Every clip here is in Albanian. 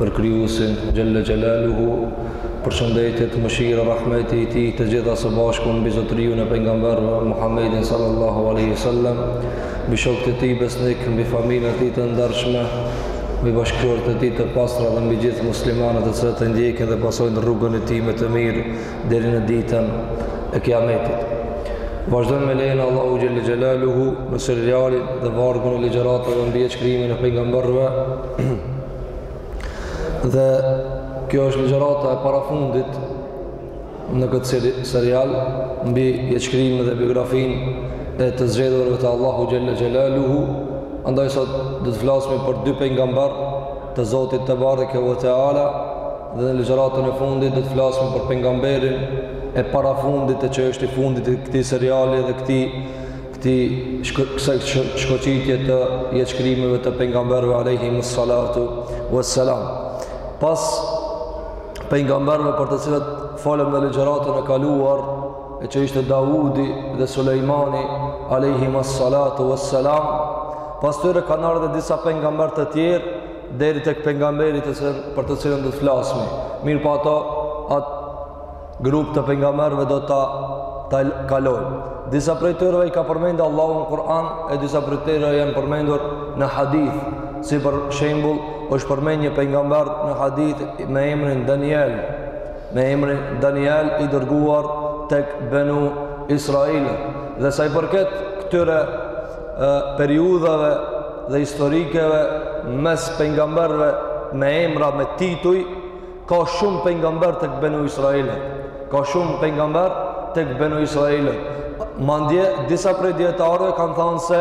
për krijuesin xhelle xhelaluhu përshëndetjet mëshira rahmeti i tij të gjitha së bashku mbi zotëriun e pejgamberëve Muhammedin sallallahu alaihi wasallam mbi shokët e tij besnik mbi familjen e tij të ndershme mbi bashkëshortet e tij të pastra dhe mbi gjithë muslimanët të cilët e ndjekin dhe pasojnë rrugën e tij me të mirë deri në ditën e kiametit Vazhdojmë me lejen e Allahu xhelle xhelaluhu me serialin dhe vargun e ligjëratave mbi jetëshkrimin e pejgamberëve Dhe kjo është ligjërata e parafundit në këtë serial mbi jetëshkrimin dhe biografinë e të zgjedhurve të Allahu xhelle xhelaluhu andaj sot do të flasme për dy pejgamber të Zotit tebareke ve teala dhe në ligjëratën e fundit do të flasme për pejgamberin e parafundit e që është i fundit i këtij seriali dhe këti këtij kësaj shkoqitje të jetëshkrimeve të pejgamberëve alejhimu salatu ve selam pas pejgamberëve për të cilët folëm në ligjëratën e kaluar e që ishte Davudi dhe Sulejmani alejhima salatu ve selam pas tyre kanë ardh edhe disa pejgamber të tjerë deri tek pejgamberi për të cilin do të flasmi mirëpo ato atë Grup të pejgamberëve do ta ta kalojmë. Disa prej tyre i ka përmendur Allahu në Kur'an e disa prej tyre janë përmendur në hadith. Si për shembull, është përmendur një pejgamber në hadith me emrin Daniel, me emrin Daniel i dërguar tek Benu Israilët. Dhe sa i përket këtyre periudhave dhe historikeve mes pejgamberëve me emra me tituj, Ka shumë pejgamber tek Benu Israilët. Ka shumë pejgamber tek Benu Israilët. Mandje disa prej dietarëve kanë thënë se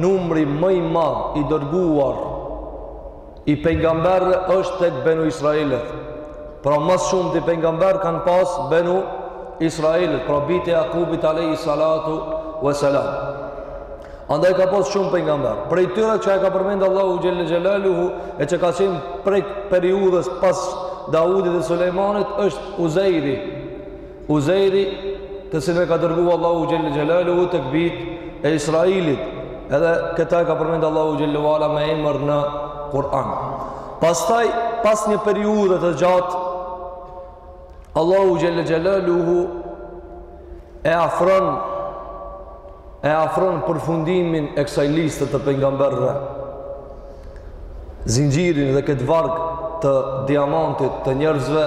numri më i madh i dërguar i pejgamberëve është tek Benu Israilët. Pra më së shumti pejgamber kanë pas Benu Israilët, pra bijtë e Jakubit alayhi salatu wa salam. Andaj ka pas shumë pejgamber. Prej tyre që e ka përmend Allahu xhelle xhelaluhu e që ka qenë prej periudhës pas Davudit dhe Sulejmanit është Uzeiri. Uzeiri, të cilin e ka dërguar Allahu xhelle xhelaluhu tek bijtë e Israilit. Edhe këta e ka përmend Allahu xhelle ve ala me emër në Kur'an. Pastaj pas një periudhe të gjatë Allahu xhelle xhelaluhu e afron e afron përfundimin e kësaj liste të pejgamberëve. Zinxhirin dhe këtë varg të diamantit të njerëzve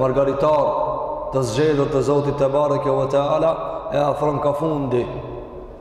margaritar të zgjedhur të Zotit tebareke ve teala e afron ka fundi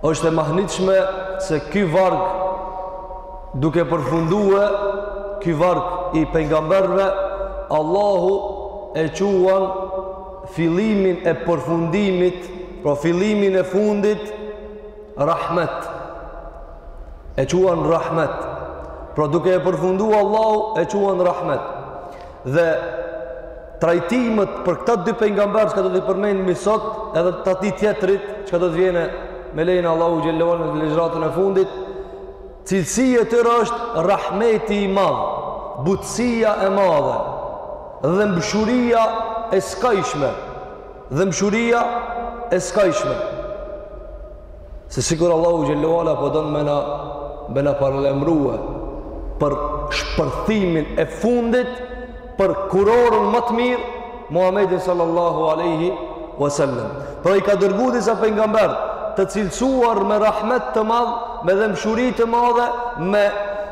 Është e mahnitshme se ky varg duke përfundue ky varg i pejgamberëve Allahu e quan fillimin e përfundimit, pra fillimin e fundit rahmet. E quan rahmet. Pra duke e përfunduar Allahu e quan rahmet. Dhe trajtimet për këta dy pejgamberë çka do t'i përmendim sot, edhe të atij tjetrit çka do të vjen me lejen e Allahut xhelle ue ala në ligjëratën e fundit, cilësi e tyre është rahmeti i madh, butësia e madhe, dhembshuria e skajshme, dhembshuria e skajshme. Se sikur Allahu xhelle ue ala po don me na me na paralajmërue për shpërthimin e fundit për kurorën më të mirë Muhammedin sallallahu alaihi wasallam. Pra i ka dërgu disa pejgamberë të cilësuar me rahmet të madh, me dhembshuri të madhe, me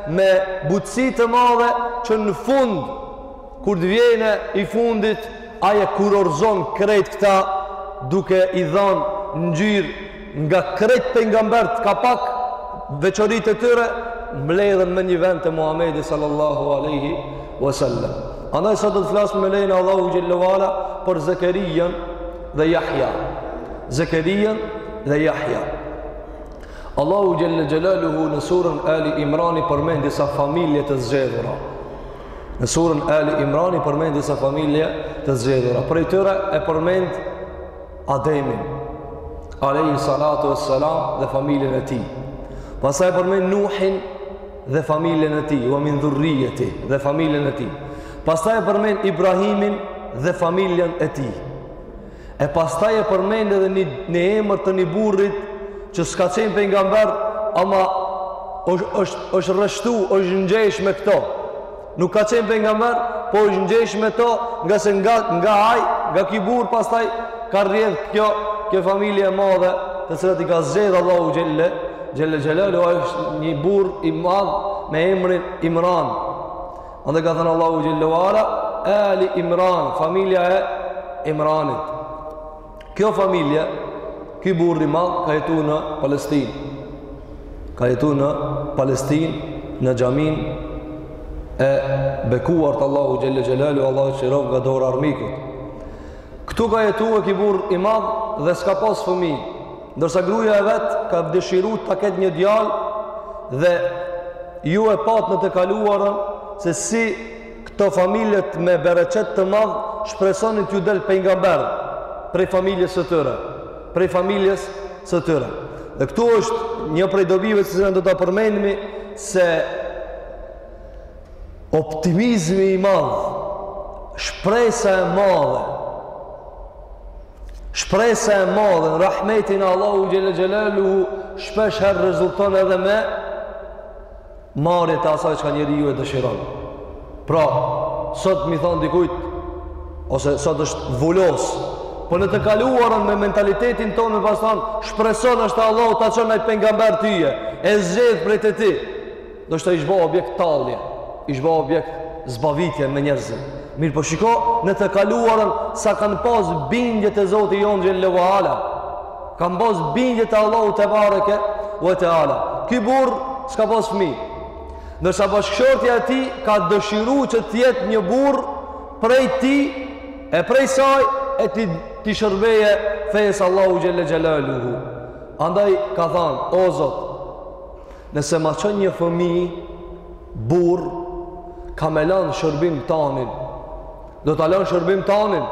me butësi të madhe që në fund Kur të vjen i fundit, ai e kurorëzon krejt këta duke i dhanë ngjyrë nga krejt pejgamberët ka pak veçoritë e tyre mbledhen në një vend të Muhamedit sallallahu alaihi wasallam. Andaj sot do të flasim me lejen e Allahut xhelle ue ala për Zekerian dhe Jahja. Zekerian dhe Jahja. Allahu xhelle xhelaluhu në surën Ali Imran i përmend disa familje të zgjedhura. Në surën Ali Imran i përmend disa familje të zgjedhura. Prej tyre e përmend Ademin, alejhi salatu ue selam dhe familjen e tij. Pastaj e përmend Nuhin dhe familjen e tij, ue min dhurrijeti dhe familjen e tij. Pastaj e përmend Ibrahimin dhe familjen e tij. E pastaj e përmend edhe një, një emër të një burrit që s'ka qenë pejgamber, ama është, është, është rreshtu, është ngjesh me këto. Nuk ka qenë pejgamber, po është ngjesh me to, ngase nga, nga ai, nga ky burrë, pastaj ka rrjedhë kjo, kjo familje e madhe, të cilat i ka zgjedhë Allahu xhelle xhelaluhu, është një burrë i madh me emrin Imran. Andaj ka thënë Allahu xhelle ue ala, Ali Imran, familja e Imranit. Kjo familje, ky burrë i madh, ka jetu në Palestinë. Ka jetu në Palestinë, në xhaminë e bekuar të Allahut xhelle xhelaluhu, Allahu e çliroftë nga dora e armikut. Këtu ka jetue ky burrë i madh dhe s'ka pas fëmijë. Ndërsa gruja e vet ka dëshiru ta ketë një djalë dhe ju e patë në të kaluarën se si këto familjet me bereqet të madh shpresonin t'ju dalë pejgamber prej familjes së tyre, prej familjes së tyre. Dhe këtu është një prej dobive që ne do ta përmendmi se optimizmi i madh, shpresa e madhe, Shpresa e madhe në rahmetin e Allahu xhele xhelaluhu shpesh herë rezulton edhe me marrje të asaj çka njeriu e dëshiron. Pra, sot me i than dikujt ose sot është vulos. Po në të kaluarën me mentalitetin tonë me pas than shpreso inshallah Allahu ta çon naj pejgamber ty e e zgjedh prej te ti. Ndoshta ish bo objekt tallje, ish bo objekt zbavitje me njerëzit. Mirëpo shiko në të kaluarën sa kanë pas bindje te Zoti jonë xhele ve ala. Kanë pas bindje te Allahu tebareke ve teala. Ky burrë s'ka pas fmi. Ndërsa bashkëshortja e tij ka dëshiru që të jetë një burrë prej tij e prej saj e t'i, t'i shërbejë fesë s'Allahu xhele xhelaluhu. Andaj ka thanë, o Zot, Nëse ma çon një fëmi, burrë, kam me e lan n' shërbim tanin. Do ta la n' shërbim tanin.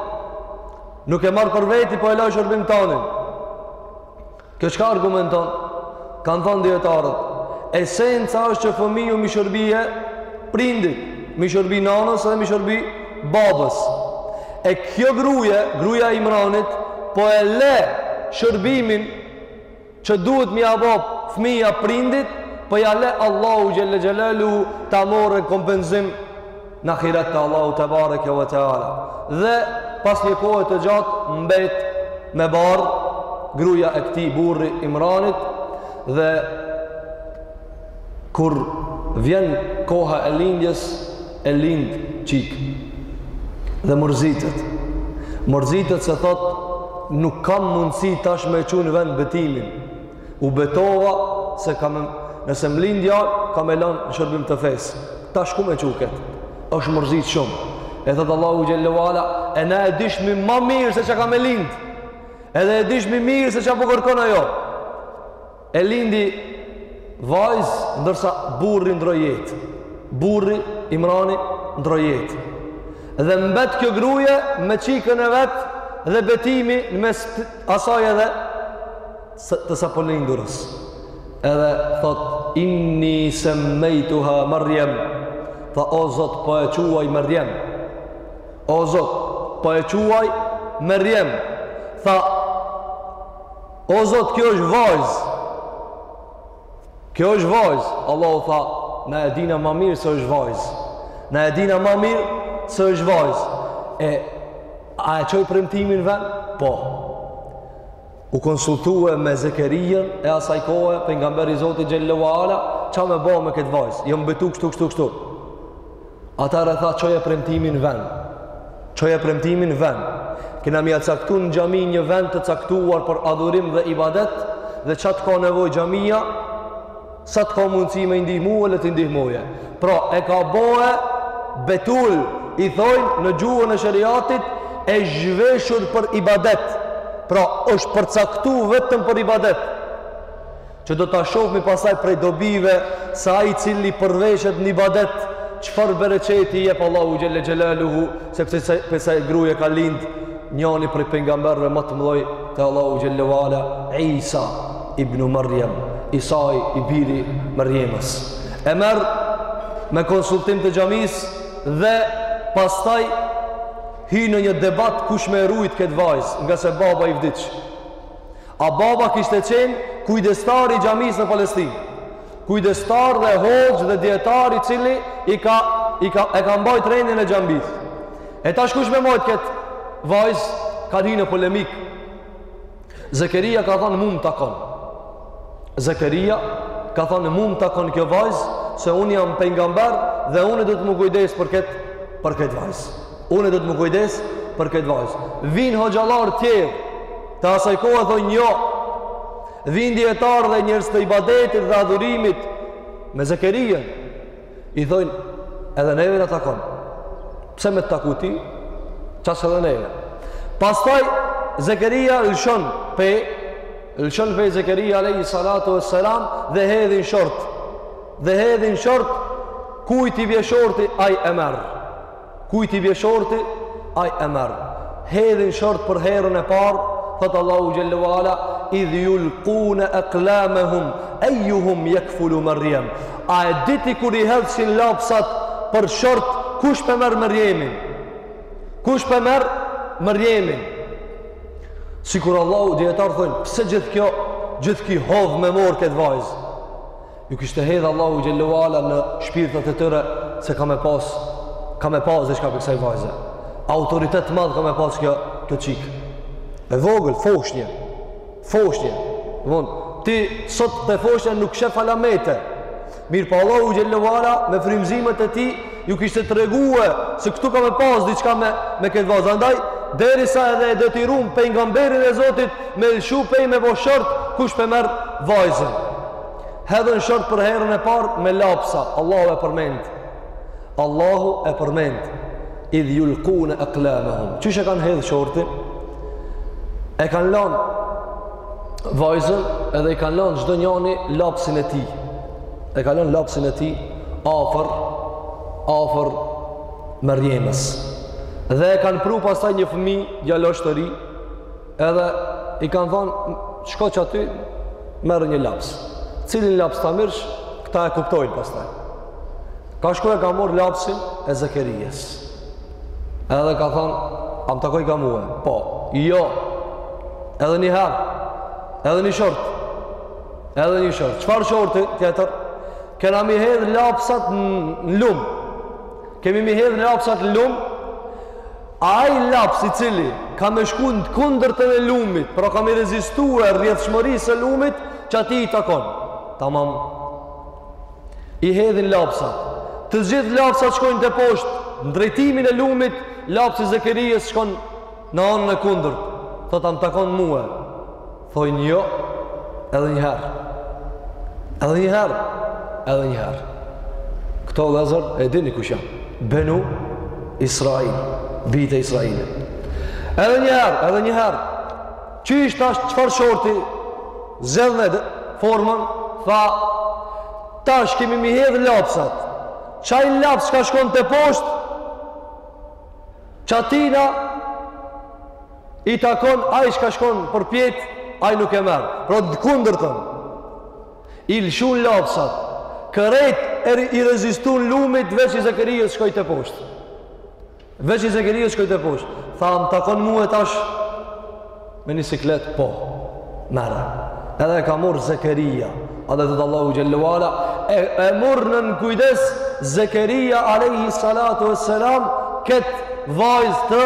Nuk e marr për veti, po e la n' shërbim tanin. Kjo çka argumenton? Kanë thonë dijetarët. Esenca është që fëmiju me i shërby prindit. Me i shërby nanës dhe me i shërby babës. E kjo gruje, gruja e Imranit, po e le shërbimin Që duhet me ia bo fëmija prindit, po ia le Allahu xhele xhelaluhu ta marrë kompenzim në ahiret te Allahu tebareke ve teala. Dhe pas një kohe të gjatë mbet me barrë gruja e këtij burri Imranit dhe kur vjen koha e lindjes e lind çikë dhe mërzitet mërzitet se thotë nuk kam mundësi tash me e çu n'vend betimin u betova se kam nëse më lind djalë kam me e lan në shërbim të fesë tash ku me e çu ket është mërzit shumë e thotë Allahu xhele ve ala e ne e dishmi ma mirë se ça ka me lind edhe e dishmi mirë se ça po kërkon ajo E lindi vajzë ndërsa burri ndrroi jetë. Burri Imrani ndrroi jetë. Dhe mbet kjo gruje me çikën e vet dhe betimi në mes asaj edhe të sapolindurës. Edhe thotë inni semmejtuha Merjem. Tha o Zot po e quaj Merjem. O Zot po e quaj Merjem. Tha O Zot, kjo është vajzë. Kjo është vajzë. Allahu tha, na e dina ma mirë se është vajzë. Na e dina ma mirë se është vajzë. E a e çoj premtimin n'ven? Po. U konsultue me Zekerijen e asaj kohe pejgamber i Zotit xhelle ve ala, ça me bo me këtë vajzë? Jam betu kështu kështu kështu. Atëherë tha çoje premtimin n'ven Çoje premtimin n'ven Kena me ia caktu në xhami një ven të caktuar për adhurim dhe ibadet Dhe ça të ka nevoj xhamija Sa të ka mundësi me i ndihmue le t'i ndihmojë Pra e ka bo betul I thojnë në gjuhën e sheriatit E zhveshur për ibadet Pra është përcaktu vetëm për ibadet Që do ta shohmi pastaj prej dobive se ai i cili përvishet në ibadet, çfarë bereqeti i jep Allahu xhelle xhelaluhu, se pe asaj gruje ka lind njani prej pejgamberëve ma të mëdhoj të Allahut xhelle ve ala, Isa ibn Maryam, Isai i biri Merjemes. E merr me konsultim të xhamis dhe pastaj hy në një debat kush me e rujt këtë vajzë, ngase baba i vdiq. E baba kishte qenë kujdestar i xhamisë në Palestinë. Kujdestar dhe hoxhë dhe dietar i cili i ka i ka e ka mbajt rendin e xhamisë. E tash kush me mbajt kët vajz kan hi në polemik. Zekeria ka thënë mund ta kon. Zekeria ka thanë mu më takon kjo vajz se un jam pejgamber dhe unë do të m'u kujdes për kët për kët vajz. Unë do të m'u kujdes për kët vajz. Vin hoxhallar të tjerë Të asaj kohe thonë jo. Dhe dijetar dhe njerëz të ibadetit dhe adhurimit me Zekeriën. I thonë edhe neve na takon. Pse me t'taku ty? Qashtu edhe neve. Pastaj Zekeria lëshon pe lëshon pe Zekeria alayhi salatu wassalam dhe hedhin short. Dhe hedhin short kujt i bje shorti ai e merr. Kujt i bje shorti, aj e merr. Hedhin short për herën e parë, thotë Allahu xhelle ve ala, idh julkune eklamehum, ejjuhum jekfulu Merjem. A e diti kur i hedhshin lapsat për short, kush pe merr Merjemin? Kush pe merr Merjemin? Sikur Allahu dijetarët thojnë, pse gjithë kjo, gjithë ki hov me morr këtë vajzë? Ju kishte hedh Allahu Xhelle ue ala në shpirtat e tyre se ka me pas, ka me pas diçka prej kësaj vajze. Autoritet të madh ka me pas kjo, kjo qikë. E vogël, foshnje. Foshnje. Von, ti sot te foshnja nuk shef alamete. Mirëpo, po Allahu Xhelle ue ala me frymëzimet e tij ju kishte tregue se këtu ka me pas diçka me, me këtë vajze. Andaj, derisa edhe e detyrun pejgamberin e Zotit me lëshu pej me bo short kush pe merr vajzën. hedhin short për herën e parë me lapsa Allahu e përmend Allahu e përmend idh yulquna aqlamahum qysh e kanë hedh shortin e kanë lanë vajzën edhe i kanë lanë çdo njëri lapsin e tij e ka lanë lapsin e tij afër afër Merjemes dhe e kanë pru pastaj një fëmijë djalosh të ri Edhe i kanë thanë, shko qaty, merre një laps. Cilin laps ta merrsh, këta e kuptojnë pastaj. Ka shku e ka marrë lapsin e Zekerijes. Edhe ka thanë, a m'takojka mue? Po, jo, edhe një herë, edhe një short, edhe një short. Çfarë shorti tjetër? Kena me i hedh lapsat në lum. Kemi me i hedh lapsat në lum, Ai laps i cili ka me shku në të kundërtën e lumit, pra ka me i rezistue rrjedhshmërisë së lumit, qatij i takon. Tamam. I hedhin lapsat. Të gjithë lapsat shkojnë teposhtë, në drejtimin e lumit, lapsi i Zekerijes shkon në anën e kundërt. Thot, a m'takon mue. Thojnë jo, edhe një herë. Edhe një herë, edhe një herë. Këta vllezër e dini kush janë. Benu Israil, bijtë e Israilit. Edhe një herë, edhe një herë. Qysh tash çfarë shorti, zgjedheni formën, tha, tash kemi me i hedh lapsat. Qaj laps çka shkon teposhtë, qatina, I takon, ai çka shkon përpjetë, ai nuk e merr. Pra të kundërtën. I lëshun lapsat. Krejt e i rezistun lumit veç i Zekerijes shkoi teposhtë. Veç i Zekerijes shkoi teposhtë. Tha, "Më takon mue tash me një siklet po." Merre. Edhe e ka marrë Zekerija. A dhe thotë Allahu Xhelle ue ala, e, e murr nën kujdes, Zekeria alejhi salatu ve selam, këtë vajzë të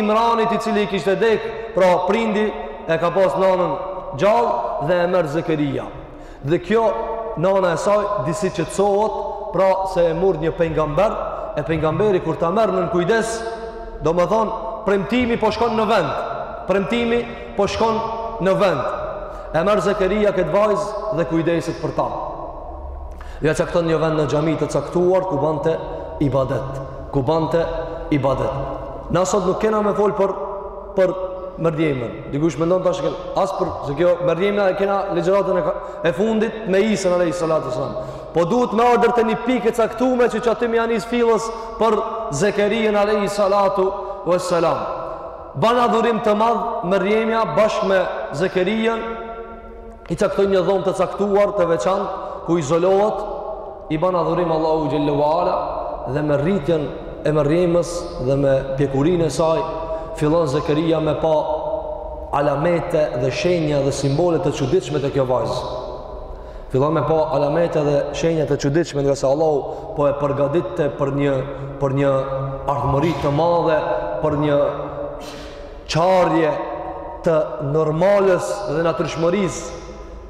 Imranit i cili i kishte dekë, pra prindi e ka pas nanën gjallë dhe e merr Zekeria. Dhe kjo nana e saj disi qetësohet, pra se e murr një pejgamber, e pejgamberi kur ta merr nën kujdes, domethonë, premtimi po shkon në vend, premtimi Po shkon në vend, e merr Zekeria këtë vajzë dhe kujdeset për ta. Ia cakton një vend në xhami të caktuar ku bante ibadet, ku bante ibadet. Na sot nuk kena me fol për për Merjemen. Dikush mendon tash që masi për, se kjo Merjemen e kena ligjëratën e, e fundit me Isën alejhi salatu uasselam. Po duhet me ardhur te një pikë e caktume që qaty m'ia nis fillesën për Zekerijën alejhi salatu uasselam. Ban adhurim të madh Merjemja bashkë me Zekerijën, i caktojnë një dhomë të caktuar të veçantë ku izolohet, i ban adhurim Allahut xhel-le ue ala dhe me rritjen e Merjemes dhe me pjekurinë e saj fillon Zekerija me pa alamete dhe shenja dhe simbole të çuditshme te kjo vajzë. Fillon me pa alamete dhe shenja të çuditshme ngase Allahu po e përgatitte për një për një ardhmëri të madhe, për një çarje të normales dhe natyrshmërisë,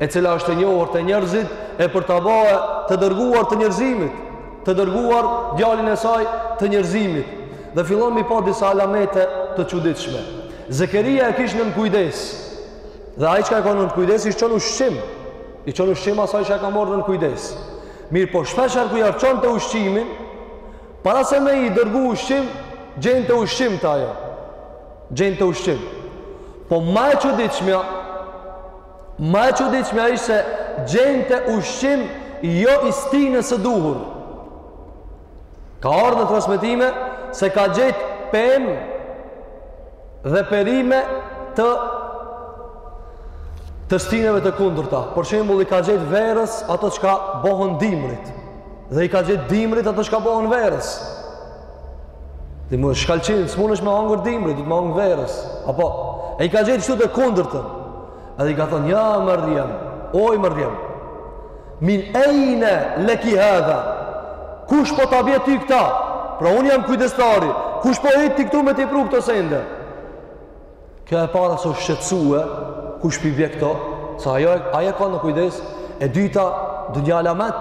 e cila është e njohur te njerëzit e për ta ba të dërguar të njerëzimit, të dërguar djalin e saj të njerëzimit. Dhe fillon me pa disa alamete të çuditshme. Zekeria e kish nën kujdes. Dhe ai çka e ka nën kujdes i çon ushqim. I çon ushqim asaj çka e ka marrë nën kujdes. Mirëpo shpeshherë kur ia çonte ushqimin, para se me i dërgu ushqim, gjente ushqim te ajo. Gjente ushqim. Po ma e çuditshmja, ma e çuditshmja ish se gjente ushqim jo i stinës së duhur. Ka ardhë në transmetime se ka gjetë pemë dhe perime të të stinëve të kundërta. Për shembull i ka gjetë verës ato çka bohen dimrit dhe i ka gjetë dimrit ato çka bohen verës. Dhe me shalqin, s'munesh me hangër dimrit, dhe me hangër verës. Apo, e i ka gjetë qitu të kundërtën. Edhe i ka thonë, ja Merjem, oj Merjem, min ejne leki hedha, kush po ta bje ty këta? Pra unë jam kujdestari, kush po hin te ti këtu me t'i pru këto sende? Kjo e para se u shqetsue, kush pi bje këto? Se ai e ka nën kujdes, e dyta, do një alamet,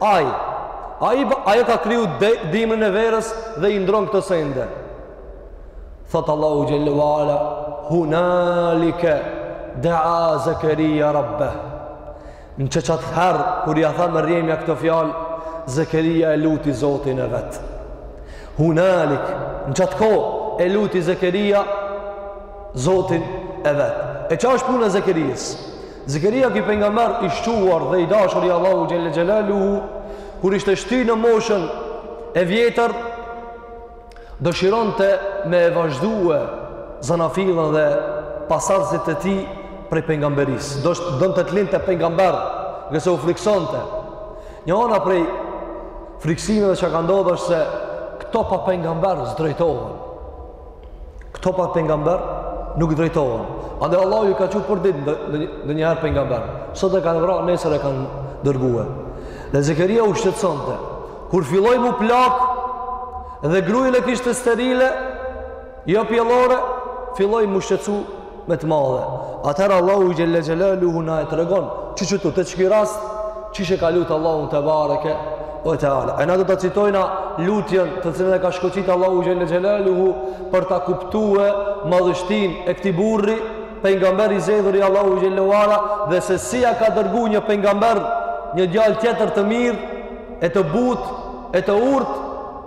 Ai, ai, ai e ka kriju dimrin e verën dhe i ndron këto sende. Thotë Allahu xhel-le ue ala, hunalike dea Zekeria rabbeh. Në qat herë, kur ia tha Merjemja këto fjalë, Zekeria e luti Zotin e vet. Hunalik, në qat kohë, e luti Zekeria Zotin e vet. E ça është puna e Zekerijës? Zekeriau ky pejgamber i shquar dhe i dashur i Allahut xhelle xhelaluhu kur ishte shtyr në moshën e vjetër dëshironte me e vazhdue zanafillën dhe pasardhësit e tij prej pejgamberisë. Donte të linte pejgamber, se u frikësonte. Një ana prej frikësimeve që ka ndodh është se këto pa pejgamber s'drejtohen. Këto pa pejgamber nuk drejtohen. Andaj Allahu u ka çu për ditë ndonjëherë pejgamber. Sot e kanë vra, nesër e kanë dërgue. Dhe Zekeria u shqetësonte. Kur filloi m'u plak dhe gruen e kishte sterile, jo pjellore, filloi m'u shqetësu me të madhe. Atëherë Allahu xhelle xhelaluhu na e tregon qëtu te qiky rast, qysh e ka lut Allahun tebareke ue teala. E na do ta citojmë lutjen të cilën e ka shkoqit Allahu xhelle xhelaluhu, për ta kuptue madhështinë e këtij burri, pejgamber i zgjedhur i Allahut xhelle ue ala, dhe se si ia ka dërgu një pejgamber, një djalë tjetër të mirë, e të butë, e të urtë,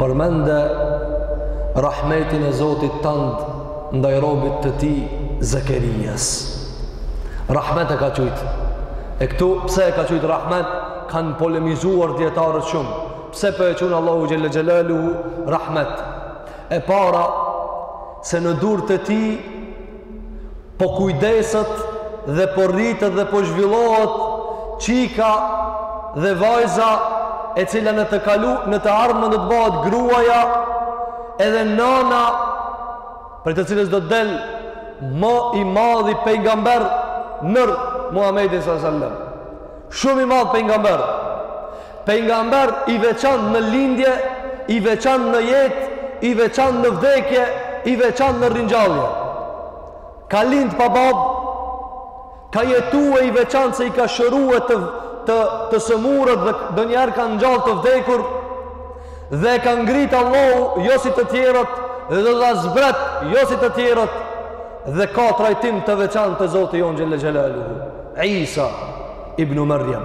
Përmende rahmetin e Zotit tënd ndaj robit të tij Zekerijas. Rahmet e ka qujtë. E këtu, pse e ka qujtë rahmet, kanë polemizuar dijetarët shumë. Pse po e qun Allahu xhelle xhelaluhu rahmet. E para, se në duer të tij Po kujdeset dhe po rritet dhe po zhvillohet çika dhe vajza e cila në të kalu, në të ardhmen do të bëhet gruaja edhe nana prej të cilës do të del më i madhi pejgamber nër Muhammedin s.a.s. Shumë i madh pejgamber. Pejgamber i veçantë në lindje, i veçantë në jetë, i veçantë në vdekje, i veçantë në ringjallje. Ka lind pa babë, ka jetue i veçantë se i ka shërue të, të, të sëmurët dhe ndonjëherë ka ngjall të vdekur, Dhe e ka ngrit Allahu jo si të tjerët dhe do ta zbret jo si të tjerët dhe ka trajtim të veçantë te Zoti jonë Xhelle Xhelaluhu. Isa ibn Merjem.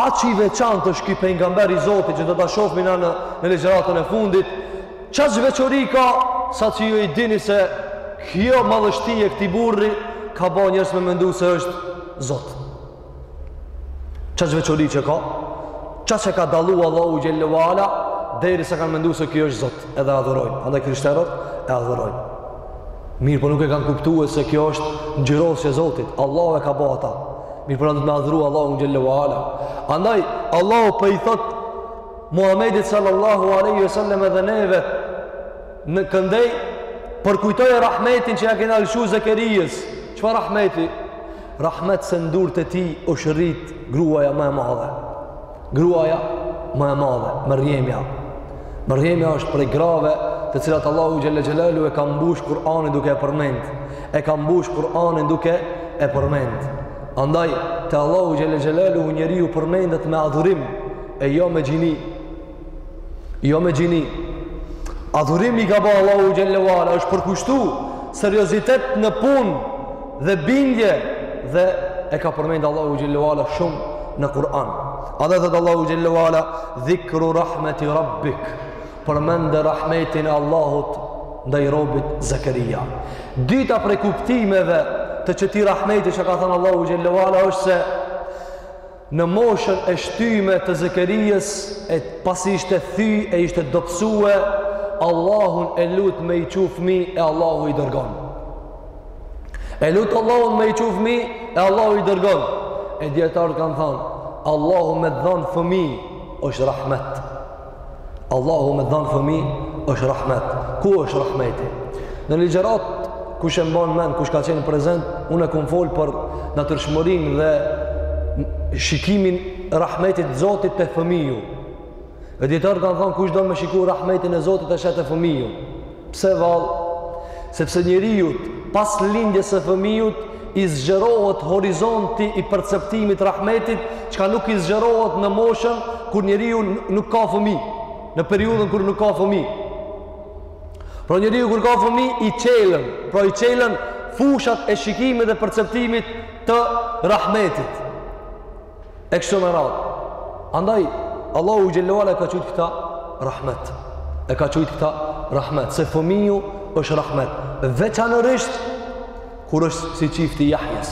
Aq i veçantë është ky pejgamber i Zotit që do ta shohim na në ligjëratën e fundit, çfarë veçori ka saqë ju i dini se kjo madhështi e këtij burri ka ba njerëz me mendu se është Zot. Qaq veçori që ka, qaq e ka dallu Allahu xhelle ve ala, derisa kanë mendu se kjo është zot, edhe adhurojnë. Andaj krishterët e adhurojnë. Mirëpo nuk e kanë kuptue se kjo është ngjyrosje e zotit. Allahu e ka bo ata. Mirëpo na duhet me adhuru Allahun xhelle ve ala. Andaj, Allahu po i thot Muhammedit sallallahu aleyhi sallam edhe neve këndej, përkujtoje rahmetin që ja kena lëshu Zekerijes. Çfarë rahmeti? Rahmet se n'durt e tij është rrit gruaja më e madhe. Gruaja më e madhe, Merjemja. Merjemja është prej grave të cilat Allahu xhelle xhelaluhu e ka mbush Kur'anin duke e përmend. E ka mbush Kur'anin duke e përmend. Andaj, te Allahu xhelle xhelaluhu njeriu përmendet me adhurim e jo me gjini. jo me gjini adhurim i ka bo Allahut xhelle ve ala është përkushtu seriozitet në punë dhe bindje dhe e ka përmend Allahu xhelle ve ala shumë në Kur'an edhe thotë Allahu xhelle ve ala dhikru rahmeti rabbik përmende rahmetin e Allahut ndaj robit Zekerija dyta prej kuptimeve të qëtij rahmeti që ka thënë Allahu xhelle ve ala është se në moshën e shtyme të Zekerijes e pasi ishte thy e ishte dobësue Allahun e lut me i çu fmi e Allahu i dërgon e lut Allahun me i çu fmi e Allahu i dërgon e dijetarët kanë thanë Allahu me t'dhanë fëmi është rahmet Allahu me të dhanë fëmi është rahmet. Ku është rahmeti? Në ligjëratë, kush e mban men, kush ka qenë prezent, unë e kum fol për natyrshmërinë dhe shikimin rahmetit zotit te fëmiju. E dijetarët kanë thonë kush do me shiku rahmetin e zotit e sheh te fëmiju. Pse vallë? Sepse njeriut, pas lindjes së fëmijut, i zgjerohet horizonti i perceptimit rahmetit, çka nuk i zgjerohet në moshën kur njeriu nuk ka fëmijë, në periudhën kur nuk ka fëmijë. Pra njeriu kur ka fëmijë i çelen, pra i çelen fushat e shikimit dhe perceptimit të rahmetit. e kështu me radhë. Andaj, Allahu xhelle ve ala e ka qujt këta rahmet. E ka qujt këta rahmet. Se fëmiju është rahmet. Veçanërisht, kur është si çifti i Jahjes.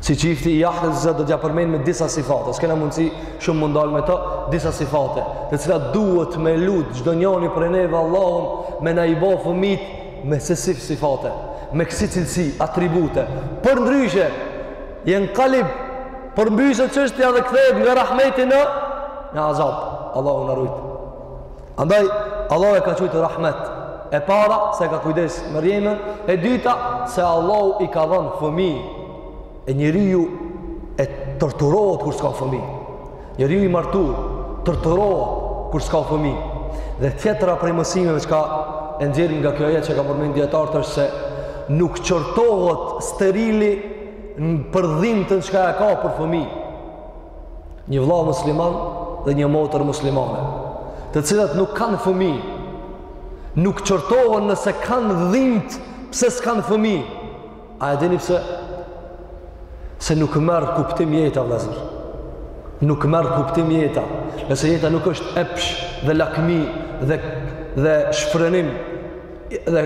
Si çifti i Jahjes që do t'ja përmend me disa sifate. S'kena mundësi shumë m'u ndal me to, disa sifate të cilat duhet me lut çdo njani prej neve Allahun, me na i bo fëmit me kësi sifate. Me kësi cilësi, atribute. Përndryshe, Jenkalib, përmbyset çështja dhe kthehet nga rahmeti në azab. Allahu na rujt. Andaj Allahu e ka qujt rahmet. E para se ka kujdes Merjemën, e dyta se Allahu i ka dhënë fëmijë. E njeriu torturohet kur s'ka fëmijë. Njeriu i martuar torturohet kur s'ka fëmijë. Dhe tjetra prej mësimeve çka e nxjerrim nga ky ajet që kanë përmend dijetarët është se nuk qortohet sterili për dhimbtën çka e ka për fëmijë. Një vëlla musliman dhe një motër muslimane, të cilat nuk kanë fëmijë, nuk qortohen nëse kanë dhimbtë pse s'kanë fëmijë. A e dini pse? Se nuk merr kuptim jeta vëllazër. Nuk merr kuptim jeta. Se jeta nuk është epsh dhe lakmi dhe dhe shfrenim dhe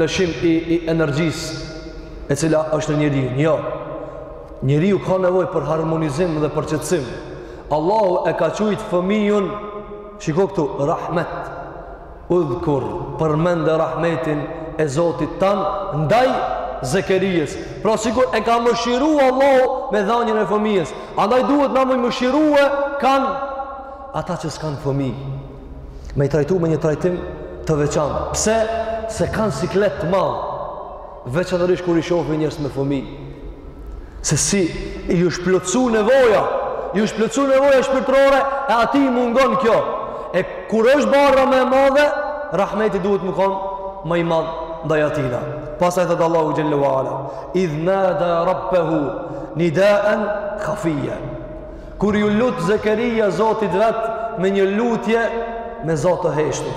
lëshim i, i energjisë e cila është në njeriun. Jo. Njeriu ka nevojë për harmonizim dhe për qetësim. Allahu e ka qujt fëmijën, shiko këtu, rahmet. Udhkur, përmende rahmetin e Zotit tënd, ndaj Zekerijës. Pra sikur e ka mëshiru Allahu me dhanien e fëmijës. Andaj duhet na me i mëshiru kënd, ata që s'kanë fëmi. Me i trajtu me një trajtim të veçantë. Pse? Se kanë siklet të madh. Veçanërisht kur i shoh njerëz me fëmijë, se si iu është plotësu nevoja, iu është plotësu nevoja shpirtërore e atij i mungon kjo. E kur është barra më e madhe, rahmeti duhet me kon ma i madh ndaj atina. Pastaj thotë Allahu Xhel-le ue Ala, idh nada rabbehu nidaen khafija. Kur ju lut Zekerija Zotit vet me një lutje me zo të heshtun.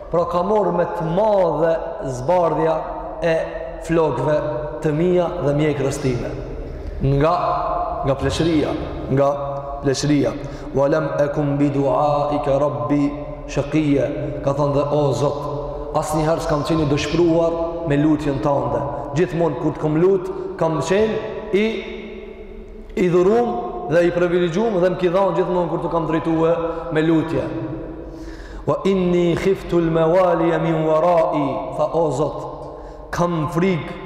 Pra ka marrë me të madhe zbardhja e flokëve të mia dhe mjekrës time. Nga, nga pleqëria, nga pleqëria. Wa lem ekun bi duaike rabbi shekija, ka thonë dhe o Zot, asnjëherë s'kam qenë i dëshpruar me lutjen tande. Gjithmonë kur të kom lut, kam qenë i i dhurun dhe i privilegjum dhe më ki dhanë gjithmonë kur t'u kam drejtue me lutje. Wa inni khiftu al-mawali min wara'i fa o Zot kam frikë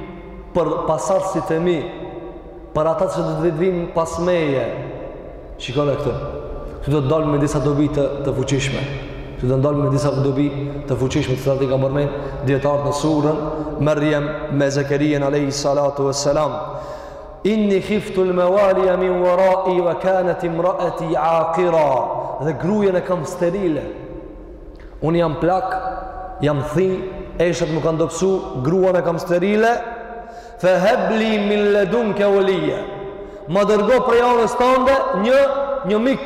për pasardhësit e mi për ata që do të vinë pas meje. Shikone këtu. Do të dalim me disa dobi të, të fuqishme. Do të dalim me disa dobi të fuqishme të cilat i kanë përmend dijetarët në surën Maryam me Zekerien alayhi salatu wassalam. Inni khiftu l-mawaliya min wara'i wa kanat imra'ati 'aqira. Dhe grujen e kam sterile. Unë jam plak, jam thi, eshtat m'u kanë dobësu, gruan e kam sterile. Fa habli min ladunka waliya. Ma dërgo prej anës tande një një mik.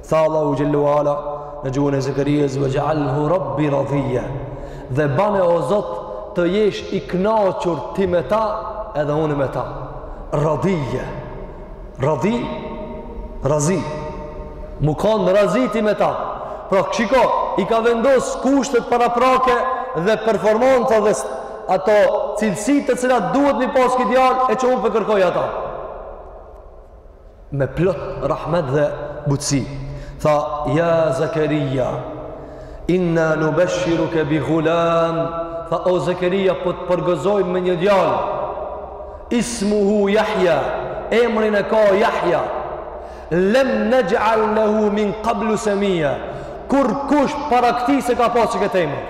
Tha Allahu xhel-le ue ala në gjuhën e Zekerijas ve xh'alhu rabbi radhije dhe bane o Zot të jesh i knaqur ti me ta edhe unë me ta. Radhije. Radhi, razi. Mu kanë razi ti me ta. Pra, shiko, i ka vendosë kushtet paraprake dhe performanca dhe ato cilësi të cilat duhet me i pas ky djalë e që unë po kërkoj ata. me plot rahmet dhe butësi. Tha, ja Zekeria, inna nubeshiruke bi gulam, tha, o Zekeria, po të përgëzojmë me një djalë, ismuhu Jahja, emrin e ka Jahja, lem nexh'al lehu min kablu semija, kurkush para këtij s'e ka pasë këtë emër.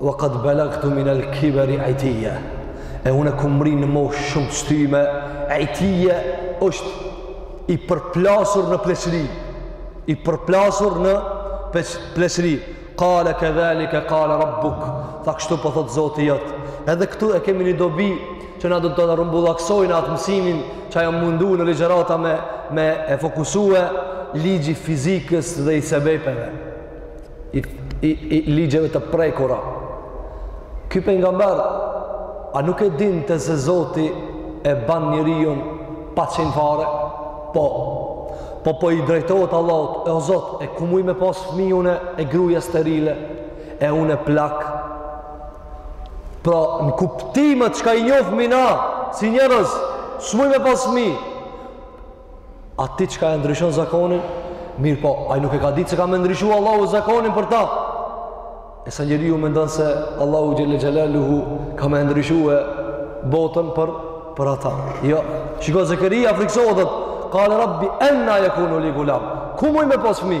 Wa qad balagtu min al-kibri itiya. E unë kam mrri në moshë shumë të shtyme, itiya është i përplasur në pleqëri, i përplasur në pleqëri. Qala kadhalika qala rabbuk. Tha kështu po thotë Zoti jot. Edhe këtu e kemi një dobi që na do ta rrumbullaksojmë atë mësimin që jam mundu në ligjërata me me e fokusue ligji i fizikës dhe i sebepeve. i, i, i ligjeve të prekura. Ky pejgamber, a nuk e dinte se Zoti e ban njeriun pa qenë fare? Po, po po i drejtohet Allahut, e o Zot, e ku muj me pas fmi unë e gruja sterile, e unë plak. Pra, në kuptimet çka i njofim na, si njerëz, s'muj me pas fmi, Atij çka e ndryshon zakonin, mirëpo ai nuk e ka ditë që ka me ndryshu Allahu zakonin për ta. E sa njeriu mendon se Allahu xhel-le xhelaluhu ka me ndryshu e botën për, për ata. Jo, shiko Zekeria friksohet, thotë kale rabbi enna jekunu li gulam, ku muj me pas fmi?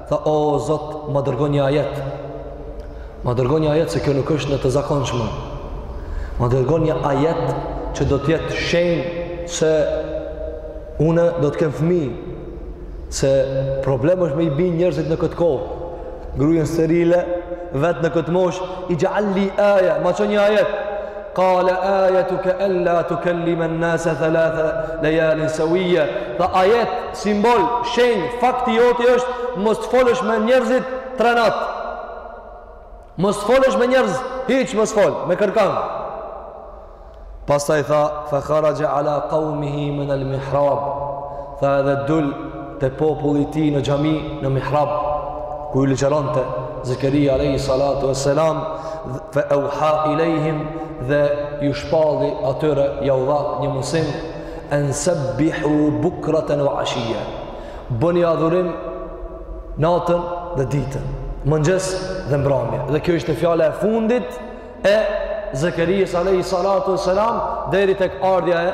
Tha, O Zot, ma dërgo një ajet. Ma dërgo një ajet se kjo nuk është në të zakonshme. Ma dërgo një ajet që do të jetë shenjë se unë do të kem fëmijë. Se problem është me i bind njerëzit në këtë kohë. Grujën sterile, vetë në këtë moshë, ixh'al li aja, ma ço një ajet. Kale ajatuke ella tukelimen nase thalatha lejalin seuije. Tha ajet, Simbol, shenjë, fakti joti është mos të folësh me njerëzit tre natë. Mos të folësh me njerëz, hiç mos fol, me kërkan. Pastaj tha, fa kharaja ala qaumihi min al mihrab. Tha edhe dul te populli i tij në xhami në mihrab ku i ligjëronte Zekeria alayhi salatu wassalam fa auha ilehim dhe ju shpalli atyre jau dha një mësim En sebbihu bukraten wa ashije. Bëni adhurim natën dhe ditën, mëngjes dhe mbrëmje. Dhe kjo ishte fjala e fundit e Zekerijes alayhi salatu wassalam deri tek ardhja e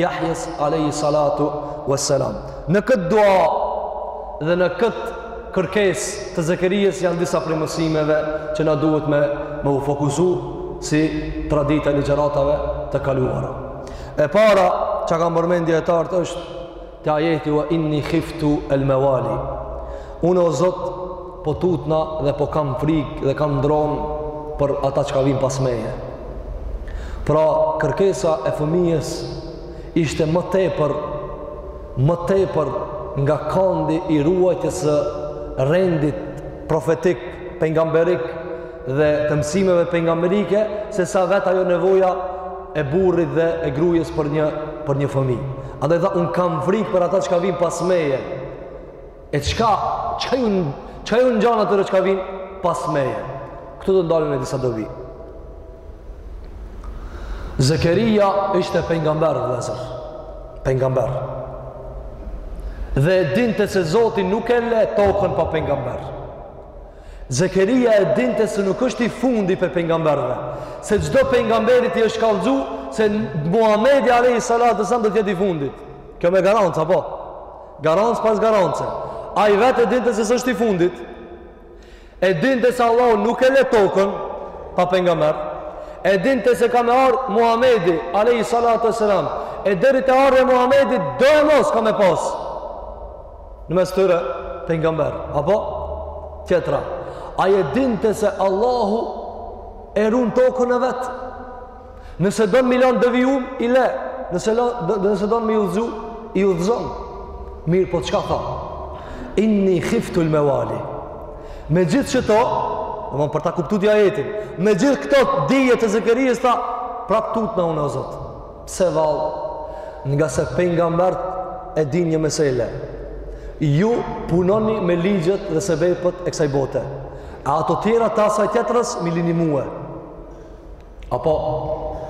Jahjes alayhi salatu wassalam. Në këtë dua dhe në këtë kërkesë të Zekerijes janë disa prej mësimeve që na duhet me me u fokusu si tradita e ligjëratave të kaluara. E para që ka përmend dijetarët është te ajeti wa inni khiftu el mewali. Unë o Zot po tutna dhe po kam frikë dhe kam dron për ata çka vijnë pas meje. Pra kërkesa e fëmijës ishte më tepër më tepër nga kondi i ruajtjes së rendit profetik pejgamberik dhe të mësimeve pejgamberike se sa vetë ajo nevoja e burrit dhe e grujes për një për një fëmijë. Andaj tha unë kam frikë për ata çka vijnë pas meje. E çka çka ju çka ju ngjan atyre çka vijnë pas meje. Këtu do të ndalemi me disa dobi. Zekeria ishte pejgamber vëllazër. Pejgamber. Dhe dinte se Zoti nuk e le tokën pa pejgamber. Zekeria e dinte se nuk është i fundi prej pejgamberëve, se çdo pejgamberit i është kallzu se Muhamedi alayhi salatu sallam do të jetë i fundit. Kjo me garancë apo? Garancë pas garance. Ai vetë e dinte se s'është i fundit. E dinte se Allahu nuk e le tokën pa pejgamber. E dinte se ka me ardh Muhamedi alayhi salatu sallam. E deri te ardhja e Muhamedit doemos ka me pas. në mes tyre pejgamber apo tjetra ai e dinte se Allahu e run tokën e vet nëse don m'i lan devijum i le nëse la, nëse don m'i udhzu i udhzon mirëpo çka tha inni khiftu al mawali me gjithë këto domethënë për ta kuptu ti ajetin me gjithë këto dije të Zekerijes tha prap tutna unë o zot Pse vallë? Ngase pejgambert e dinë një mesele. Ju punoni me ligjet dhe sebepet e kësaj bote. E ato tjera të asaj tjetrës m'i lini mue. Apo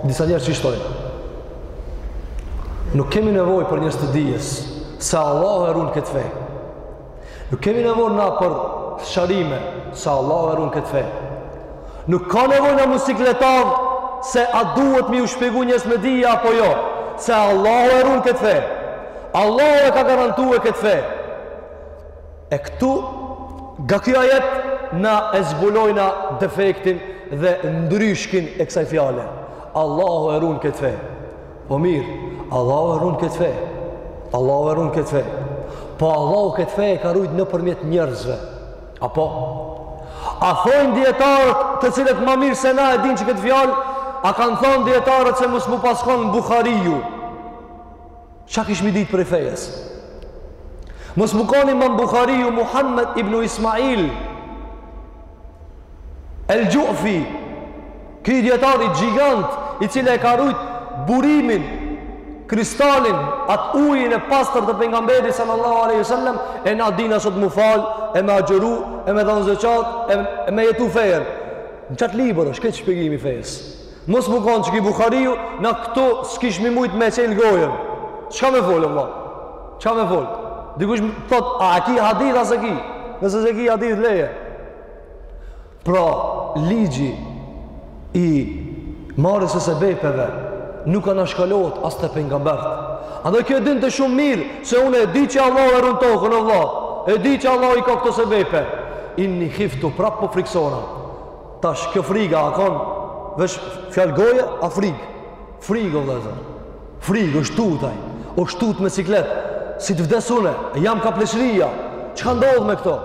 disa njerëz që shtojnë. Nuk kemi nevojë për njerëz të dijes se Allahu e runë këtë fe. Nuk kemi nevojë na për sqarime se Allahu e runë këtë fe. Nuk ka nevojë na m'u sikletu se a duhet me ju shpjegu njerëzve dija apo jo. Se Allahu e runë këtë fe. Allahu e ka garantue këtë fe. E këtu nga kjo ajet na e zbulojna defektin dhe ndryshkin e kësaj fjale. Allahu e runë këtë fe. Po mirë, Allahu e runë këtë fe. Allahu e runë këtë fe. Po Allahu këtë fe e ka rujt nëpërmjet njerëzve. Apo? A thojnë dijetarët të cilët ma mirë se na e din që këtë fjalë, a kanë thonë dijetarët se mos me pas konë Buhariu? Ça kishim ditë prej fejes? Mos me konë imam Buhariu Muhammed ibn Ismail, El Xhufi, Ky dijetari gjigant i cili e ka rujt burimin kristalin at ujin e pastër të pejgamberit sallallahu alaihi wasallam e na dina sot m'u fal e me agjëru e me dhon zeqat e, e me jetu fejen në qatë libër është krejt shpjegimi i fejes mos me konë qiky Buhariu na këtu s'kishim mujt me çelë gojën çka me folë vlla çka me folë dikush thot a ki hadith a s'ki nëse s'ki hadith leje Pra, ligji i marrjes së sebepeve nuk anashkalohet as te pejgambert. Andaj kjo e dinte shumë mirë se unë e di që Allahu e runë tokën o vëlla. E di që Allahu i ka këto sebepe. Inni khiftu prap po friksona. Tash kjo friga a o kon veç fjalë goje a frigë. Frigë o vëllezër. Frigë është tuta. Osht tutë me siklet. Si të vdes unë, jam kah pleqëria. Çka ndodh me këto?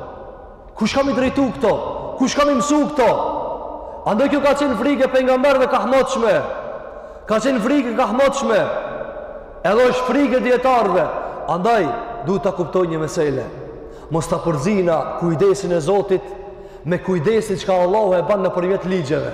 Kush ka m'i drejtu këto? Kush ka m'i mësu këto? Andaj kjo ka qenë frikë e pejgamberëve, kahmotshme. Ka qenë frikë e kahmotshme. Edhe është frikë e dijetarëve. Andaj, duhet ta kuptojmë një mesele. Mos ta përzina kujdesin e Zotit me kujdesin çka Allahu e banë nëpërmjet ligjeve.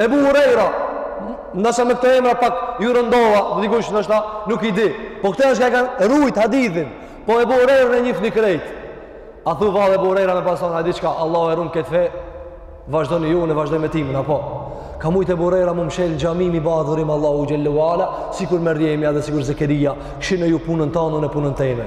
Ebu Hurejra, nëse me këto emra pak ju rëndova, dhe dikush ndoshta nuk i di, po këta është çka e kanë rujt hadithin, po Ebu Hurejrën e njifni krejt. A thu vallë Ebu Hurejra me pas thanë, a di çka, Allahu e runë këtë fe, vazhdoni ju, unë vazhdoj me timen, apo? Ka mujtë Ebu Hurejra m'u mshelë në xhami me ba adhurim Allahun xhel-le ve ala, sikur Merjemja edhe sikur Zekeria, kshyrne ju punën tane, unë punën teme.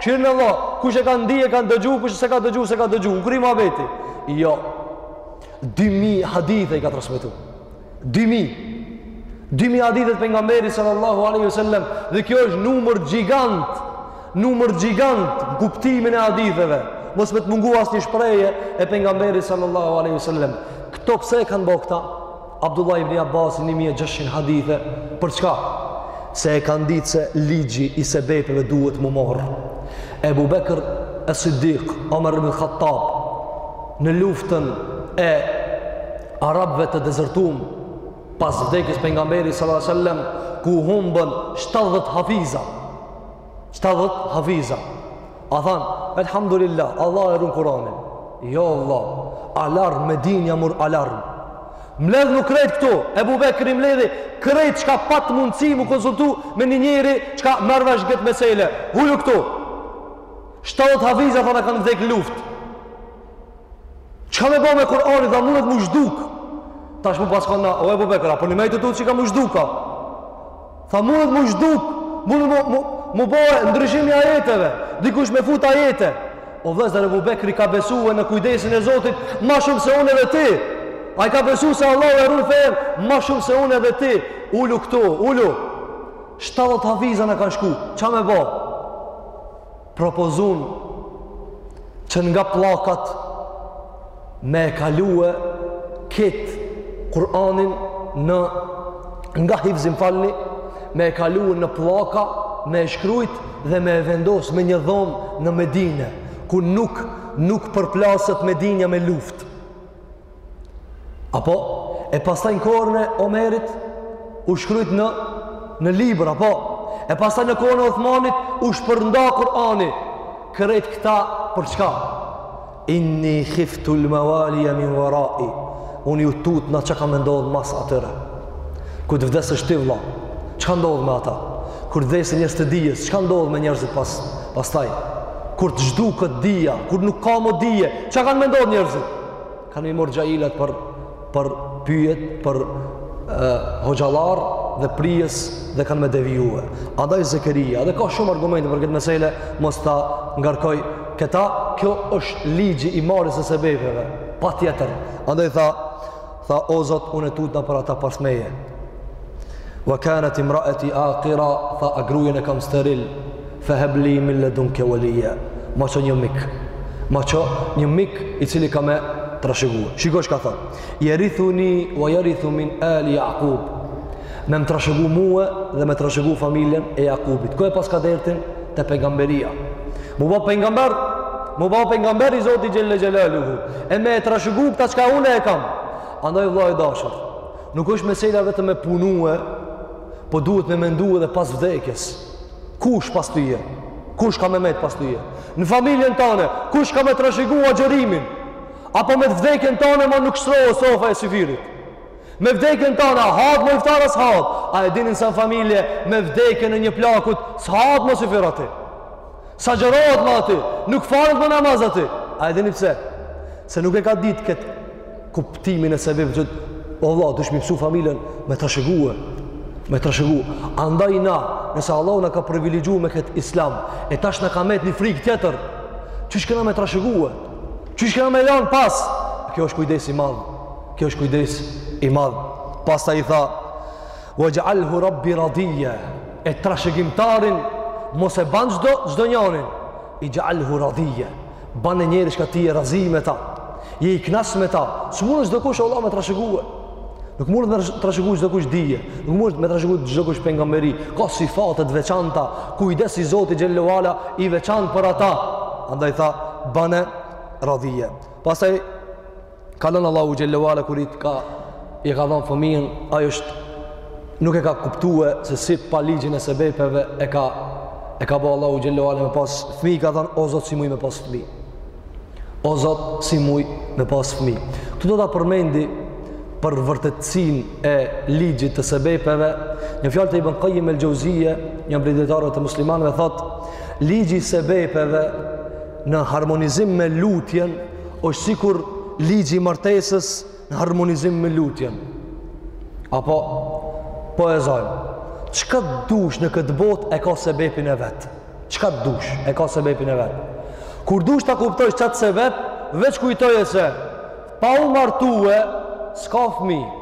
Këshirë në Allah, kush e ka ndi e ka dëgju, kush s'e ka dëgju, s'e ka dëgju, u kry ma, mbeti. Jo, dy mijë hadithe i ka transmitu. Dy mijë. Dy mijë hadithe të Pejgamberit sallallahu aleyhi sallem. Dhe kjo është numër gjigant. Numër gjigant n'kuptimin e haditheve. Mos me të mungu asnjë shprehje e Pejgamberit sallallahu aleyhi sallem. Këto pse e kanë bo këta? Abdullah ibn Abbas një mijë e gjashtëqind hadithe për çka se e kanë ditë se ligji i sebepeve duhet me marrë. Ebu Bekr e Siddiq, Omer ibn Khattab, në luftën e arabëve të dezertum, pas vdekjes Pejgamberit sallallahu sallam, ku humbën 70 hafiza, 70 hafiza. A than, elhamdulillah, Allah e run Kur'anin. Jo Allah, alarm Medinja mur alarm. Mledhnu krejt këtu, Ebu Bekri i mledhi, krejt çka pat mundësi mu konsultu me një njeri çka merr vesh në këtë mesele. Ulu këtu, 70 hafiza tha na kanë vdek n'luftë. Çka me bo me Kur'anin? Tha mundet mu zhduk. Tash me pas kon na, o Ebu Bekër, a përnime je tutë që ka mu zhduk a? Tha mundet mu zhduk, mundet mu, mu, mu bo ndryshimi ajeteve, dikush me fut ajete. O vëllezër, Ebu Bekri a ka besue në kujdesin e Zotit, ma shumë se unë edhe ti. A i ka besu se Allah e run fenë, ma shumë se unë edhe ti. Ulu këtu, ulu. 70 hafiza na kanë shku, ça me bo? propozun që nga pllakat me e kalue ket Kur'anin në nga hifzi, m'falni, me e kalue në pllaka me e shkrujt dhe me e vendos me një dhomë në Medine ku nuk nuk përplaset Medinja me luft Apo, e pastaj në kohën e Omerit, u shkrujt në, në libër, apo, e pastaj në kohën e Othmanit, u shpërnda Kurani, krejt këta për çka? Inni khiftul mawaliya min warai, unë u tutna ça ka me ndodh mas atyre. Kur të vdesësh ti vëlla, çka ndodh me ata? Kur të vdesin njerëzit e dijes, çka ndodh me njerëzit pas pastaj? Kur të zhduket dija, kur nuk ka më dije, çka kanë me ndodh njerëzit? Kanë me i marrë xhahilat për për pyetje, për hoxhallarë dhe prijës dhe kanë me devijue. Andaj Zekeria, dhe ka shumë argumente për këtë mesele, mos ta ngarkoj këta, kjo është ligji i marrjes së sebepeve, patjetër. Andaj tha, Tha, O Zot, unë u tutna për ata pas meje. Wa kanat imraati aqira, tha, a grujen e kam steril. Fa hab li min ladunka waliya. Ma ço një mik. Ma ço një mik i cili ka me trashëgue. Shiko çka thotë, "Yarithuni wa yarithu min ali Yaqub." Me më trashëgu mua dhe me trashëgu familjen e Jakubit. Ku e paska dertin? te pejgamberia. Mu ba pejgamber, mu ba pejgamber i Zotit xhelle xhelaluhu. E me e trashëgu këta çka unë e kam. Andaj vëllai i dashur, nuk është mesela vetëm me punue, po duhet me mendu edhe pas vdekjes. Kush pas tyje? Kush ka me met pas tyje? Në familjen tane, kush ka me trashëgu agjërimin? Apo me vdekjen tane ma nuk shtrohet sofra e syfirit? Me vdekjen tane a hahet mo iftar a s'hahet. A e dini n'sa familje me vdekjen e një plakut s'hahet më syfir aty. S'agjërohet më aty, nuk falet më namaz aty. A e dini pse? Se nuk e ka ditë këtë kuptimin e sebebit që o vëlla, duhet mi msu familjen me trashëgue, me trashëgu. Andaj na, nëse Allah na ka privilegju me këtë islam, e tash na ka met një frikë tjetër, qysh kena me trashëgue? Qysh kena me lan pas? Kjo është kujdes i madh. Kjo është kujdes i madh. Pastaj i tha: "Waj'alhu Rabbi radiya." E trashëgimtarin mos e ban çdo çdo njanin. Ij'alhu radiya. Bane njeri që ti je razi me ta. Je i kënaqt me ta. S'mund çdo kush vlla me trashëgue. Nuk mund me trashëgue çdo kush dije. Nuk mund me trashëgue çdo kush pejgamberi. Ka sifate të veçanta, kujdes i Zotit xhelle ve ala i veçan për ata. Andaj tha bane radiya. Pastaj Ka lënë Allahu xhelle ve ala kur i ka i ka dhënë fëmijën, ai është nuk e ka kuptue se si pa ligjin e sebepeve e ka e ka bo Allahu xhelle ve ala me pas fëmijë i ka thënë o Zot si muj me pas fëmijë. O Zot si muj me pas fëmijë. Këtu do ta përmendi për vërtetësin e ligjit të sebepeve, një fjalë të Ibn Qayyim el-Jauziyje, një prej dietarëve të muslimanëve thotë, ligji i sebepeve në harmonizim me lutjen është sikur ligji i martesës në harmonizim me lutjen. Apo po e zojmë. Çka dush në këtë botë e ka sebepin e vet. Çka dush e ka sebepin e vet. Kur dush ta kuptosh qat sebep, veç kujtoje se pa u martue s'ka fëmijë.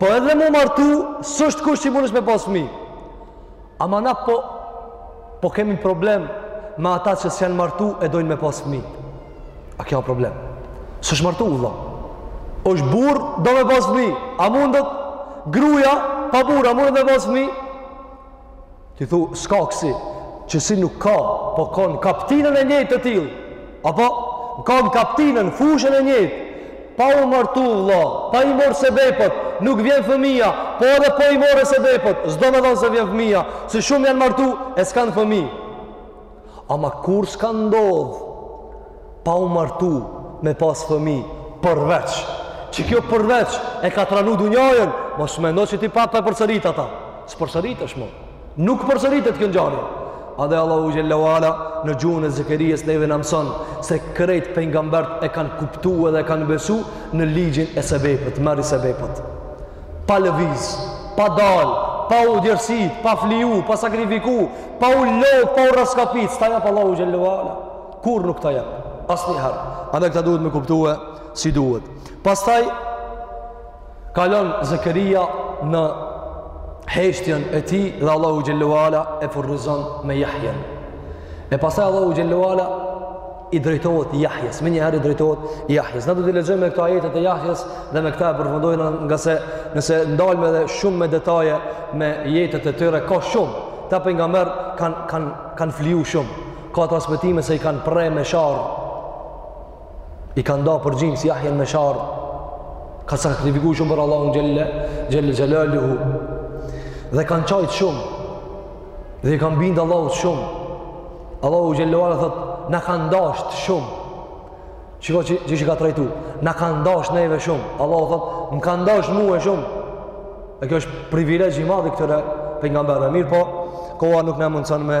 Po edhe mu martu, s'është kusht që mundesh me pas fëmijë. Ama na po po kemi problem me ata që s'janë martu e dojnë me pas fëmi. A kjo â problem? S'është martu, vlla. Është burrë, do me pas fëmi. A mundet? Gruja, pa burrë, a mundet me pas fëmi? Ti thu, s'ka kësi, qesi nuk ka, po ka në kaptinën e njëjtë të tillë. Apo, ka në kaptinën, fushën e njëjtë. Pa u martu vlla, pa i mor sebepet, nuk vjen fëmija, po edhe po i more sebepet, s'do me thonë se vjen fëmija, se shumë janë martu e s'kanë fëmi. Ama kurrë s'ka ndodhë, pa u martu me pas fëmi, përveç, qekjo përveç e ka tranu dunjajën, mos mendo që ti prap e përsërit ata, s'përsëritet mo. Nuk përsëritet kjo ngjarje. E Allahu xhallahu ala në gjuhën e Zekerijes neve na mëson se krejt pejgamberët e kanë kuptuar dhe e kanë besu në ligjin e sebepit, me i marrë sebepet. Pa lëviz, pa dal, pa u djersit, pa fliu, pa sakrifiku, pa u lodh, pa u raskapit, s'ta jap Allahu xhallahu ala. Kurrë nuk ta jap. Asnjëherë. Andaj këta duhet me kuptuar si duhet. Pastaj Kalon Zekëria në heshtjen e tij dhe Allahu Gjelluala e furnizon me Jahjen. E pastaj Allahu Gjelluala i drejtohet Jahjes, menjëherë i drejtohet Jahjes. Na do t'i lexojmë këto ajetet e Jahjes dhe me këta e përfundojna ngase nëse ndalemi edhe shumë me detaje me jetet e tyre, ka shumë. Këta pejgamberë kanë kan, kan fliu shumë. Ka transmetime se i kanë pre me sharrë i kanë nda përgjysë Jahjen me sharrë kanë sakrifiku shumë për Allahun xhelle xhelaluhu dhe kanë qajt shumë dhe iu kanë bindë Allahut shumë Allahu xhelle ve ala thotë na kanë dasht shumë që që, që, që i ka trajtu na kanë dasht neve shumë Allahu thotë më kanë dasht mue shumë e kjo është privilegj i madh i këtyre pejgamberëve mirë po koha nuk na e mundëson me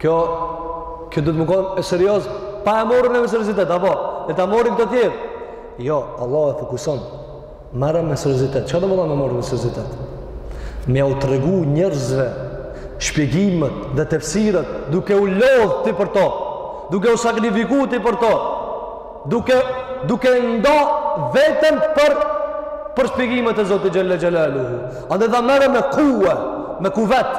Kjo, kjo do të me konë serioz, po e morëm me seriozitet, apo, e ta morëm këto tjerë. Jo, Allahu e fokuson, merre me seriozitet. Çka do me thonë me marrë me seriozitet? Me jau tregu njerëzve, shpjegimet dhe tefsiret, duke u lodhë ti për to, duke u sakrifiku ti për to, duke duke nda veten për për shpjegimet e Zotit xhelle xhelaluhu andaj tha merre me kuve me kuvet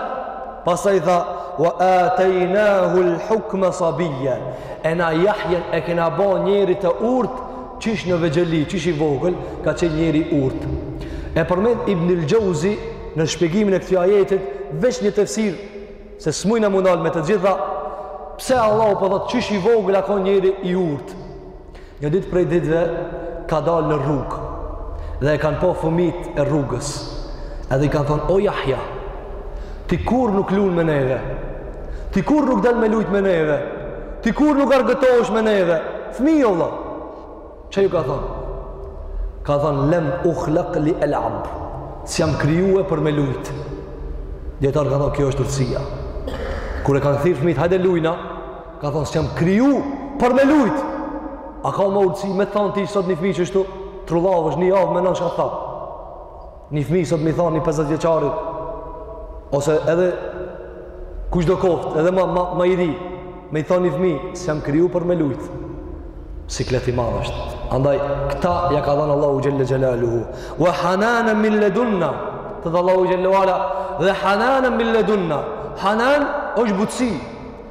pastaj tha wa ataynahu al-hukma sabiyya e na Jahjen e kena ba njeri të urtë qysh në vegjëli qysh i vogël ka qenë njeri i urtë e përmend ibn al-jawzi në shpjegimin e këtij ajetit veç një tefsir Se s'mujna m'u ndalë me të gjitha, pse Allahu po thotë qysh i vogël ka konë njeri i urtë. Një ditë prej ditëve ka dalë në rrugë dhe e kanë pa fëmijët e rrugës. Edhe i kanë thonë, o Jahja, ti kurrë nuk lunë me neve, ti kurrë nuk del me lujtë me neve, ti kurrë nuk argëtohesh me neve, fëmijë o vlla. Çka ju ka thonë? Ka thonë, lem ukhlak lil-leib, s'jam krijue për me lujtë. Dijetarët kanë thonë, kjo është urtësia. Kur e kanë thirrë fëmijët, hajde lujna, ka thonë, s'jam kriju për me lujtë. A ka më urtësi, me thonë ti sot një fëmijë që është të trullavë, është një javë, me nënë çka ka thonë. Një fëmijë sot me i thanë një 50 vjeçarit ose edhe kushdo koftë, edhe ma, ma i ri, me i thanë një fëmijë, s'jam kriju për me lujt. Siklet i madh është. Andaj këta ja ka dhënë Allahu xhelle xhelaluhu. Wa hananan min ladunna. Të tha Allahu xhelle wa ala dhe hananan min ladunna. Hanan është butësi.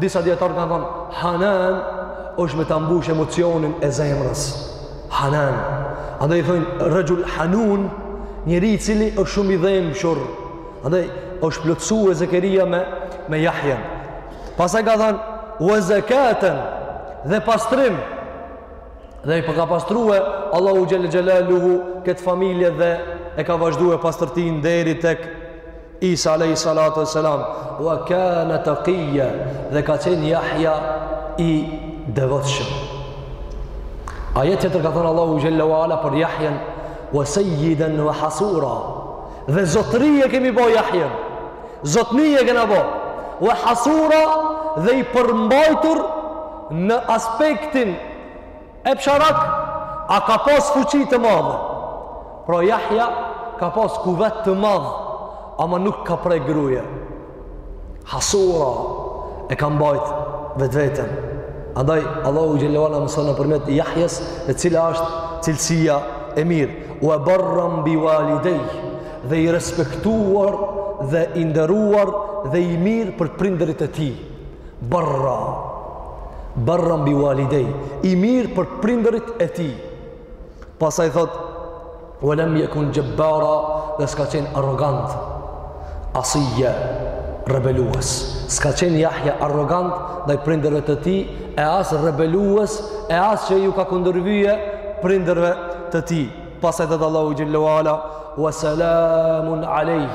Disa djetarë kanë thanë, hanan është me ta mbush emocionin e zemrës. Hanan. Andaj i thonë, raxhul hanun, njeri i cili është shumë i dhemshur. Andaj, është plotësue Zekeria me, me Jahjen. Pastaj ka thanë, wa zekaten dhe pastrim. Dhe e ka, po ka pastrue, Allahu xhelle xhelaluhu, këtë familje dhe e ka vazhdue pastërtinë deri tek Isa alejhi salatu we selam wa kane tekije dhe ka qenë Jahja i devotshëm. Ajet tjetër ka thënë Allahu xhelle wa ala për Jahjen wa sejjiden wa hasura dhe zotëri e kemi bo Jahjen zotëni e kena bo wa hasura dhe i përmbajtur në aspektin epsharak a ka pas fuqi të madhe. Pra Jahja ka pas kuvet të madh, ama nuk ka prek gruje. Hasura e ka mbajt vetveten. Andaj, Allahu xhelle wa ala mëson përmes Jahjes, e cila është cilësia e mirë. Wa barran bi walidej, dhe i respektuar, dhe i nderuar, dhe i mirë për prindërit e tij. Barra. Barran bi walidej. I mirë për prindërit e tij. Pastaj thot, Wa lem jekun xhebbara dhe s'ka qenë arrogant. Asije, rebelues. S'ka qenë Jahja arrogant ndaj prindërve të tij, e as rebelues, e as që ju ka kundërvue prindërve të tij. Pastaj thot Allahu xhelle wa ala, Wa salamun alejh.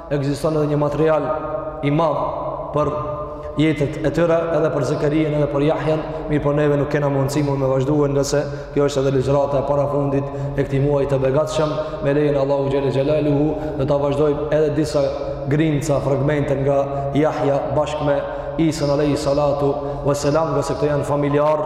Ekziston edhe një material i madh për jetët e tyre edhe për Zekarijën edhe për Jahjen, mirëpo neve nuk kena mundësi më me vazhdue ngase kjo është edhe ligjërata e parafundit e këtij muaj të begatshëm me lejen e Allahut xhelle xhelaluhu do ta vazhdojmë edhe disa grimca, fragmente nga Jahja bashkë me Isën alejhi salatu ve selam ngase këto janë familjarë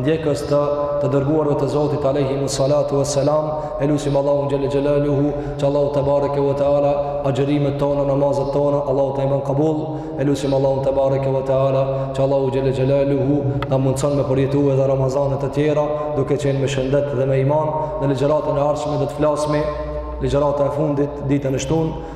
ndjekës të të dërguarve të Zotit alejhimu salatu wassalam e lusim Allahun xhelle xhelaluhu që Allahu tebareke ve teala agjërimet tona namazet tona Allahu të na i ban kabul e lusim Allahun tebareke ve teala që Allahu xhelle xhelaluhu na mundëson me përjetue edhe Ramazane të tjera duke qenë me shëndet dhe me iman në ligjëratën e ardhshme do të flasim ligjërata e fundit ditën e shtunë